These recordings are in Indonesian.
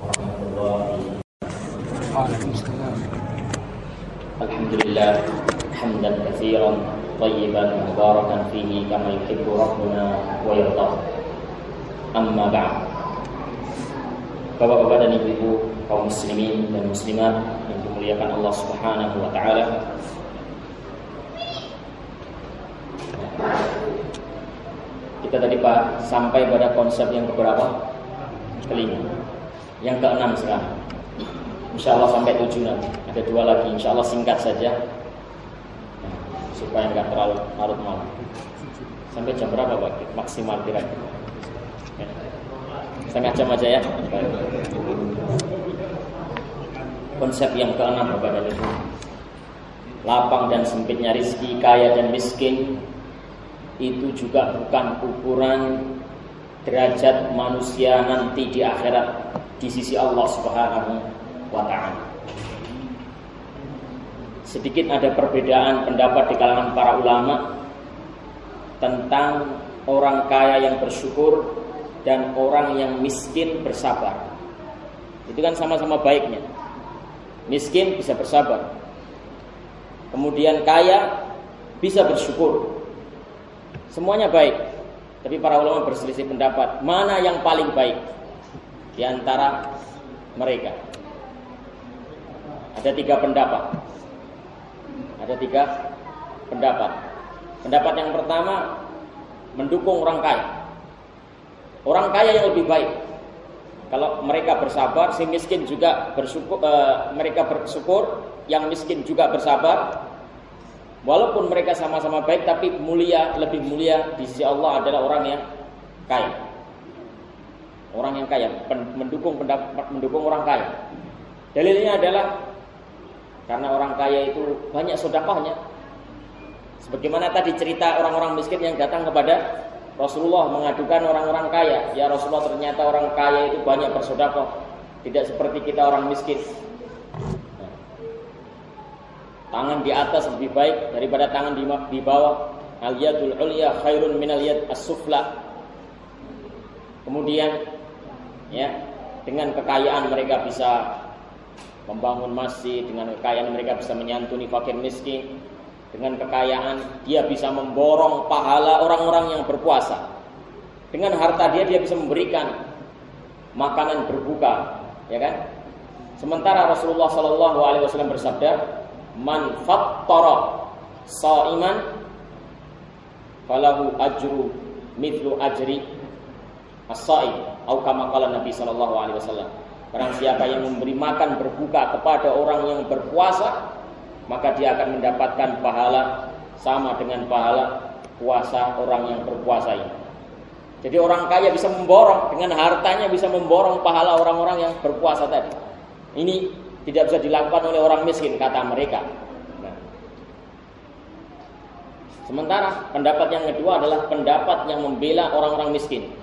warahmatullahi الحمد لله حمدا كثيرا طيبا مباركا فيه كما يحب ربنا ويرضى أما بعد Bapak-bapak dan ibu-ibu kaum muslimin dan muslimat yang dimuliakan Allah Subhanahu wa taala. Kita tadi Pak sampai pada konsep yang keberapa? Kelima. Yang keenam sekarang. Insya Allah sampai tujuh nanti. Ada dua lagi. Insya Allah singkat saja. Nah, supaya nggak terlalu larut malam. Sampai jam berapa Pak? Maksimal kira-kira. Ya. Setengah jam aja ya. Konsep yang keenam Bapak dan Ibu. Lapang dan sempitnya rizki, kaya dan miskin itu juga bukan ukuran derajat manusia nanti di akhirat di sisi Allah Subhanahu wa taala. Sedikit ada perbedaan pendapat di kalangan para ulama tentang orang kaya yang bersyukur dan orang yang miskin bersabar. Itu kan sama-sama baiknya. Miskin bisa bersabar. Kemudian kaya bisa bersyukur. Semuanya baik. Tapi para ulama berselisih pendapat mana yang paling baik di antara mereka. Ada tiga pendapat. Ada tiga pendapat. Pendapat yang pertama mendukung orang kaya. Orang kaya yang lebih baik. Kalau mereka bersabar, si miskin juga bersyukur. E, mereka bersyukur, yang miskin juga bersabar. Walaupun mereka sama-sama baik, tapi mulia lebih mulia di sisi Allah adalah orang yang kaya. Orang yang kaya mendukung mendukung orang kaya. Dalilnya adalah karena orang kaya itu banyak sodakohnya. Sebagaimana tadi cerita orang-orang miskin yang datang kepada Rasulullah mengadukan orang-orang kaya. Ya Rasulullah ternyata orang kaya itu banyak bersodakoh. Tidak seperti kita orang miskin. Tangan di atas lebih baik daripada tangan di, di bawah. Al yadul ulya khairun minal yad as-sufla. Kemudian ya, dengan kekayaan mereka bisa membangun masjid, dengan kekayaan mereka bisa menyantuni fakir miskin, dengan kekayaan dia bisa memborong pahala orang-orang yang berpuasa. Dengan harta dia dia bisa memberikan makanan berbuka, ya kan? Sementara Rasulullah Shallallahu Alaihi Wasallam bersabda, "Man fattara saiman falahu ajru mithlu ajri as-saim." Atau kama Nabi Shallallahu Alaihi Wasallam. Barang siapa yang memberi makan berbuka kepada orang yang berpuasa, maka dia akan mendapatkan pahala sama dengan pahala puasa orang yang berpuasa ini. Jadi orang kaya bisa memborong dengan hartanya bisa memborong pahala orang-orang yang berpuasa tadi. Ini tidak bisa dilakukan oleh orang miskin kata mereka. Nah. Sementara pendapat yang kedua adalah pendapat yang membela orang-orang miskin.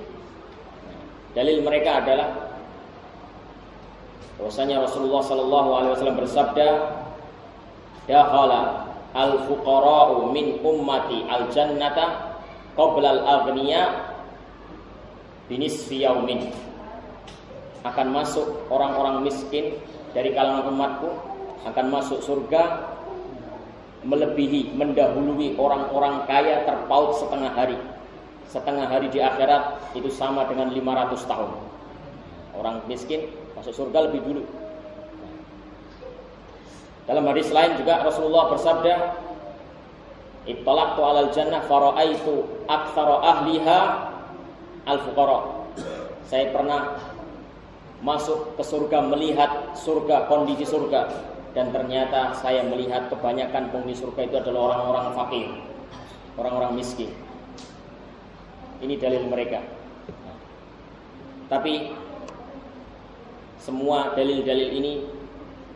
Dalil mereka adalah bahwasanya Rasulullah Shallallahu Alaihi Wasallam bersabda, dakhala al fuqara'u min ummati al jannata qabla al aghniya binisfi yaumin akan masuk orang-orang miskin dari kalangan umatku akan masuk surga melebihi mendahului orang-orang kaya terpaut setengah hari. Setengah hari di akhirat itu sama dengan 500 tahun. Orang miskin masuk surga lebih dulu. Dalam hadis lain juga Rasulullah bersabda, "Ittalaqtu 'alal jannah fara'aitu aktsara ahliha al-fuqara." Saya pernah masuk ke surga melihat surga, kondisi surga dan ternyata saya melihat kebanyakan penghuni surga itu adalah orang-orang fakir, orang-orang miskin. Ini dalil mereka. Tapi semua dalil-dalil ini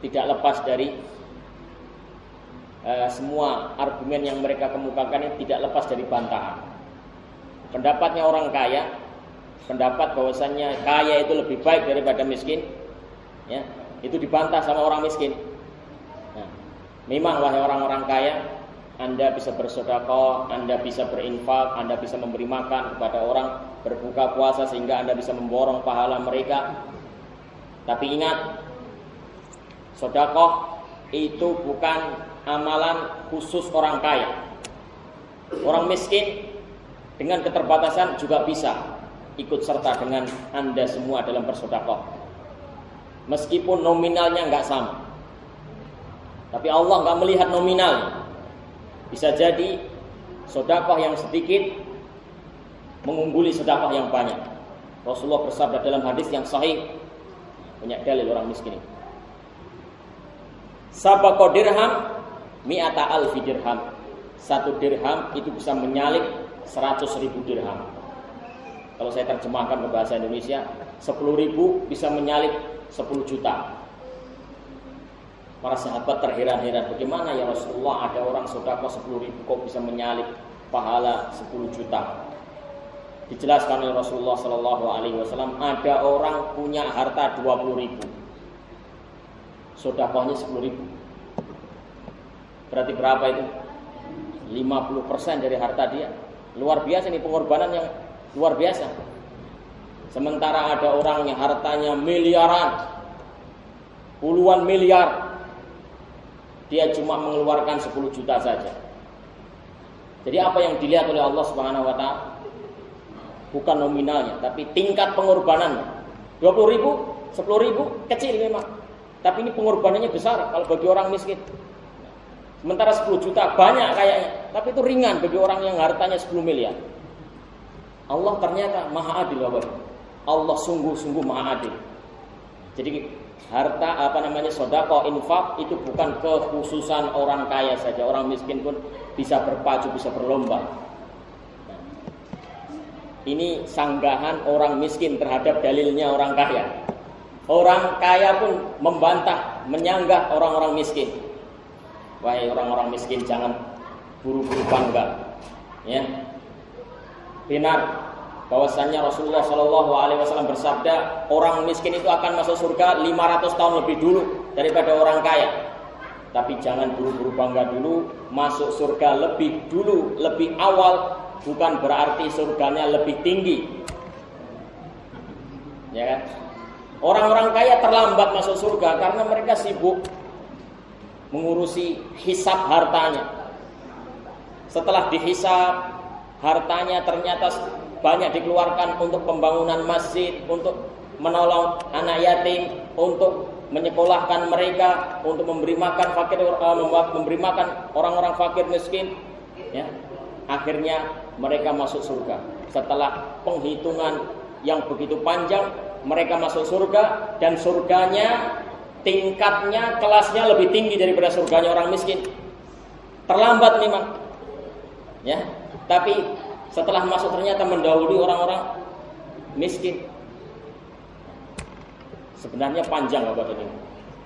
tidak lepas dari Eh, semua argumen yang mereka kemukakan ini tidak lepas dari bantahan. Pendapatnya orang kaya, pendapat bahwasannya kaya itu lebih baik daripada miskin, ya, itu dibantah sama orang miskin. Nah, memang wahai orang-orang kaya, anda bisa bersodako, Anda bisa berinfak, Anda bisa memberi makan kepada orang berbuka puasa sehingga Anda bisa memborong pahala mereka. Tapi ingat, sodakoh itu bukan amalan khusus orang kaya. Orang miskin dengan keterbatasan juga bisa ikut serta dengan Anda semua dalam bersodakoh. Meskipun nominalnya nggak sama. Tapi Allah nggak melihat nominal. Bisa jadi sodakoh yang sedikit mengungguli sodakoh yang banyak. Rasulullah bersabda dalam hadis yang sahih banyak dalil orang miskin ini. Sabako dirham mi'ata alfi dirham. Satu dirham itu bisa menyalip seratus ribu dirham. Kalau saya terjemahkan ke bahasa Indonesia, sepuluh ribu bisa menyalip sepuluh juta. Para sahabat terheran-heran, bagaimana ya Rasulullah ada orang sodako sepuluh ribu kok bisa menyalip pahala sepuluh juta. Dijelaskan oleh Rasulullah Shallallahu Alaihi Wasallam ada orang punya harta dua puluh ribu, sodakohnya sepuluh ribu. Berarti berapa itu? 50% dari harta dia. Luar biasa ini pengorbanan yang luar biasa. Sementara ada orang yang hartanya miliaran, puluhan miliar, dia cuma mengeluarkan 10 juta saja. Jadi apa yang dilihat oleh Allah Subhanahu wa taala bukan nominalnya, tapi tingkat pengorbanannya. 20 ribu, 10 ribu, kecil memang. Tapi ini pengorbanannya besar kalau bagi orang miskin. Sementara 10 juta banyak kayaknya, tapi itu ringan bagi orang yang hartanya 10 miliar. Allah ternyata maha adil Bapak. Allah sungguh-sungguh maha adil. Jadi harta apa namanya sodako infak itu bukan kekhususan orang kaya saja. Orang miskin pun bisa berpacu bisa berlomba. Ini sanggahan orang miskin terhadap dalilnya orang kaya. Orang kaya pun membantah menyanggah orang-orang miskin. Wahai orang-orang miskin jangan buru-buru bangga ya benar bahwasannya Rasulullah Shallallahu Alaihi Wasallam bersabda orang miskin itu akan masuk surga 500 tahun lebih dulu daripada orang kaya. Tapi jangan buru-buru bangga dulu, masuk surga lebih dulu, lebih awal, bukan berarti surganya lebih tinggi. Ya kan? Orang-orang kaya terlambat masuk surga karena mereka sibuk mengurusi hisap hartanya. Setelah dihisap, hartanya ternyata banyak dikeluarkan untuk pembangunan masjid, untuk menolong anak yatim, untuk menyekolahkan mereka, untuk memberi makan fakir, uh, memberi makan orang-orang fakir miskin. Ya. Akhirnya mereka masuk surga. Setelah penghitungan yang begitu panjang, mereka masuk surga dan surganya tingkatnya, kelasnya lebih tinggi daripada surganya orang miskin. Terlambat memang. Ya, tapi setelah masuk ternyata mendahului orang-orang miskin. Sebenarnya panjang Bapak ini.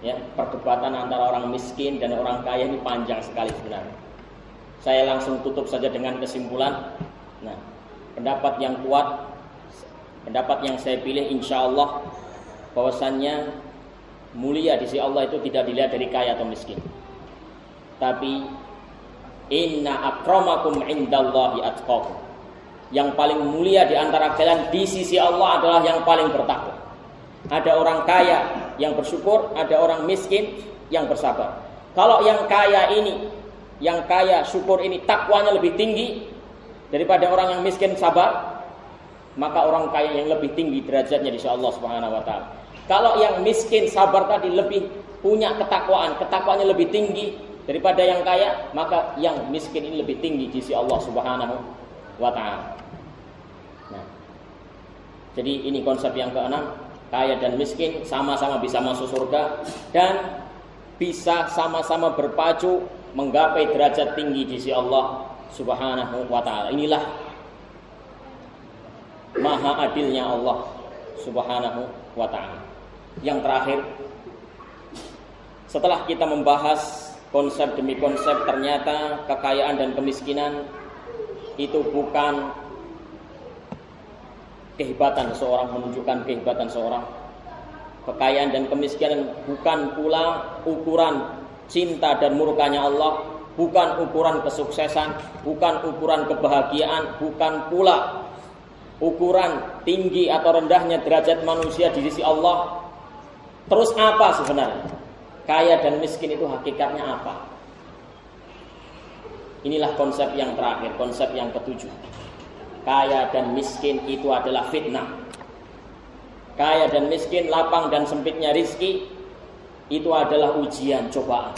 Ya, perdebatan antara orang miskin dan orang kaya ini panjang sekali sebenarnya. Saya langsung tutup saja dengan kesimpulan. Nah, pendapat yang kuat, pendapat yang saya pilih insya Allah bahwasannya mulia di sisi Allah itu tidak dilihat dari kaya atau miskin. Tapi inna akramakum indallahi atqakum yang paling mulia di antara kalian di sisi Allah adalah yang paling bertakwa. Ada orang kaya yang bersyukur, ada orang miskin yang bersabar. Kalau yang kaya ini, yang kaya syukur ini takwanya lebih tinggi daripada orang yang miskin sabar, maka orang kaya yang lebih tinggi derajatnya di sisi Allah Subhanahu wa taala. Kalau yang miskin sabar tadi lebih punya ketakwaan, ketakwaannya lebih tinggi daripada yang kaya, maka yang miskin ini lebih tinggi di sisi Allah Subhanahu wa taala. Jadi ini konsep yang keenam, kaya dan miskin sama-sama bisa masuk surga dan bisa sama-sama berpacu menggapai derajat tinggi di sisi Allah Subhanahu wa taala. Inilah maha adilnya Allah Subhanahu wa taala. Yang terakhir setelah kita membahas konsep demi konsep ternyata kekayaan dan kemiskinan itu bukan kehebatan seorang menunjukkan kehebatan seorang kekayaan dan kemiskinan bukan pula ukuran cinta dan murkanya Allah bukan ukuran kesuksesan bukan ukuran kebahagiaan bukan pula ukuran tinggi atau rendahnya derajat manusia di sisi Allah Terus apa sebenarnya? Kaya dan miskin itu hakikatnya apa? Inilah konsep yang terakhir, konsep yang ketujuh. Kaya dan miskin itu adalah fitnah. Kaya dan miskin, lapang dan sempitnya rizki itu adalah ujian, cobaan.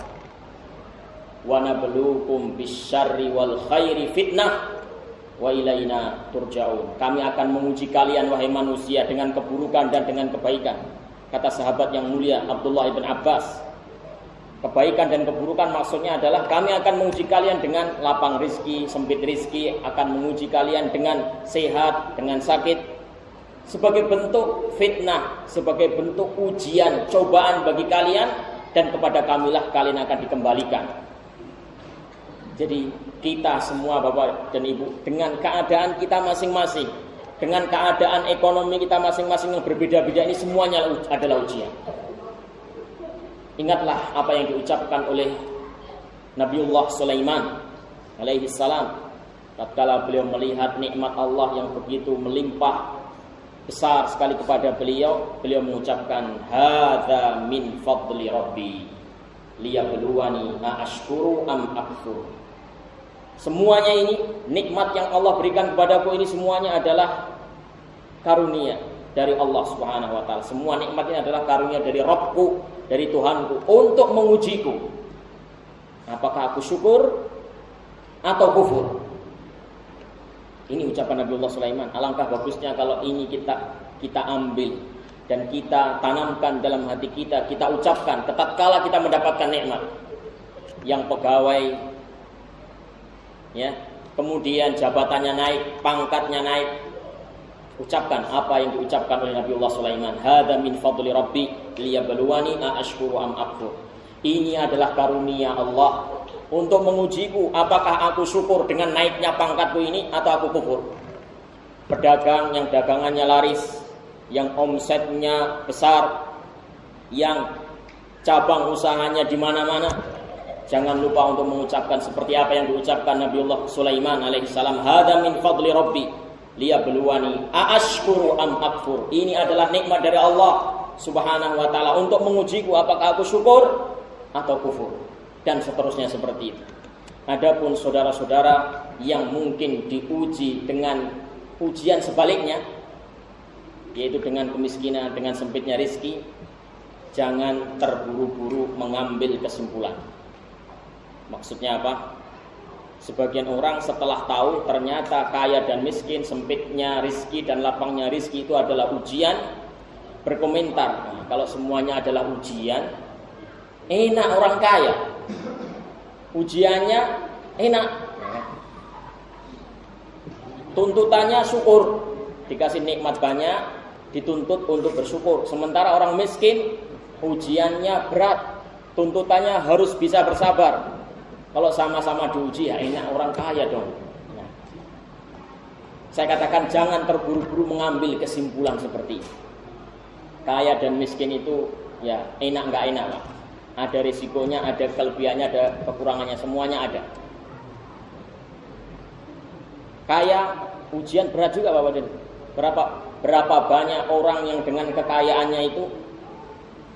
Wa nabluukum bisyarri wal khairi fitnah wa ilaina turja'un. Kami akan menguji kalian wahai manusia dengan keburukan dan dengan kebaikan. Kata sahabat yang mulia Abdullah ibn Abbas. Kebaikan dan keburukan maksudnya adalah kami akan menguji kalian dengan lapang rizki, sempit rizki, akan menguji kalian dengan sehat, dengan sakit. Sebagai bentuk fitnah, sebagai bentuk ujian, cobaan bagi kalian dan kepada kamilah kalian akan dikembalikan. Jadi kita semua Bapak dan Ibu dengan keadaan kita masing-masing, dengan keadaan ekonomi kita masing-masing yang berbeda-beda ini semuanya adalah ujian. Ingatlah apa yang diucapkan oleh Nabiullah Sulaiman alaihi salam tatkala beliau melihat nikmat Allah yang begitu melimpah besar sekali kepada beliau, beliau mengucapkan hadza min fadli rabbi liyabluwani a ashkuru am akfur. Semuanya ini nikmat yang Allah berikan kepadaku ini semuanya adalah karunia dari Allah Subhanahu wa taala. Semua nikmat ini adalah karunia dari Rabbku, dari Tuhanku untuk mengujiku. Apakah aku syukur atau kufur? Ini ucapan Nabi Allah Sulaiman. Alangkah bagusnya kalau ini kita kita ambil dan kita tanamkan dalam hati kita, kita ucapkan kala kita mendapatkan nikmat. Yang pegawai ya kemudian jabatannya naik pangkatnya naik ucapkan apa yang diucapkan oleh Nabiullah Sulaiman. Hada min fadli rabbi liyabluwani a ashkuru am akfur. Ini adalah karunia Allah untuk mengujiku apakah aku syukur dengan naiknya pangkatku ini atau aku kufur? Pedagang yang dagangannya laris yang omsetnya besar yang cabang usahanya di mana-mana. Jangan lupa untuk mengucapkan seperti apa yang diucapkan Nabiullah Sulaiman alaihissalam. Hada min fadli Rabbi liyabluwani aashkuru am akfur. Ini adalah nikmat dari Allah Subhanahu wa taala untuk mengujiku apakah aku syukur atau kufur dan seterusnya seperti itu. Adapun saudara-saudara yang mungkin diuji dengan ujian sebaliknya yaitu dengan kemiskinan, dengan sempitnya rizki, jangan terburu-buru mengambil kesimpulan. Maksudnya apa? Sebagian orang setelah tahu ternyata kaya dan miskin, sempitnya rizki dan lapangnya rizki itu adalah ujian, berkomentar. Nah, kalau semuanya adalah ujian, enak orang kaya. Ujiannya enak. Tuntutannya syukur. Dikasih nikmat banyak, dituntut untuk bersyukur. Sementara orang miskin, ujiannya berat. Tuntutannya harus bisa bersabar. Kalau sama-sama diuji ya enak orang kaya dong. Ya. Saya katakan jangan terburu-buru mengambil kesimpulan seperti itu. Kaya dan miskin itu ya enak nggak enak lah. Ada risikonya, ada kelebihannya, ada kekurangannya, semuanya ada. Kaya ujian berat juga Bapak dan berapa berapa banyak orang yang dengan kekayaannya itu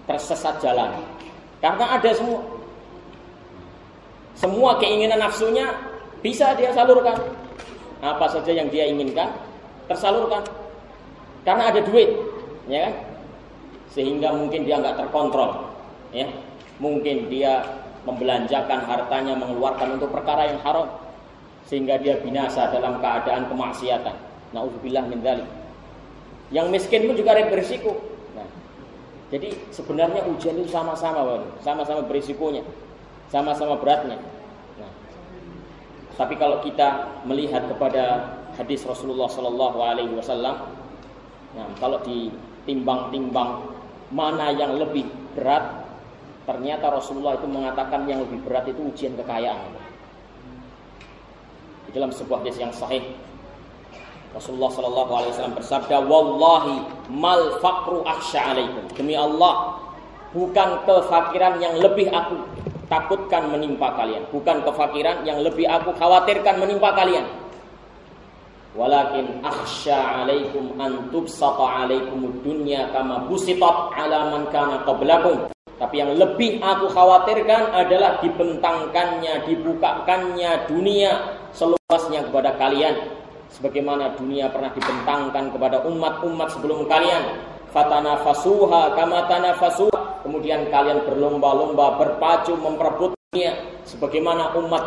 tersesat jalan. Karena ada semua semua keinginan nafsunya bisa dia salurkan. Apa saja yang dia inginkan tersalurkan. Karena ada duit, ya kan? Sehingga mungkin dia nggak terkontrol, ya. Mungkin dia membelanjakan hartanya mengeluarkan untuk perkara yang haram sehingga dia binasa dalam keadaan kemaksiatan. Nauzubillah min dzalik. Yang miskin pun juga berisiko. Nah, jadi sebenarnya ujian itu sama-sama, sama-sama berisikonya sama-sama beratnya. Nah, tapi kalau kita melihat kepada hadis Rasulullah Shallallahu Alaihi Wasallam, nah kalau ditimbang-timbang mana yang lebih berat, ternyata Rasulullah itu mengatakan yang lebih berat itu ujian kekayaan. Di dalam sebuah hadis yang sahih, Rasulullah Shallallahu Alaihi Wasallam bersabda, "Wallahi mal fakru akhsha alaikum." Demi Allah, bukan kefakiran yang lebih aku takutkan menimpa kalian, bukan kefakiran yang lebih aku khawatirkan menimpa kalian. Walakin akhsha alaikum an tubsata alaikum dunya kama busitat ala man kana qablakum. Tapi yang lebih aku khawatirkan adalah dibentangkannya, dibukakannya dunia seluasnya kepada kalian. Sebagaimana dunia pernah dibentangkan kepada umat-umat sebelum kalian. Fatana fasuha kama tanafasuha. Kemudian kalian berlomba-lomba berpacu memperebut dunia. Sebagaimana umat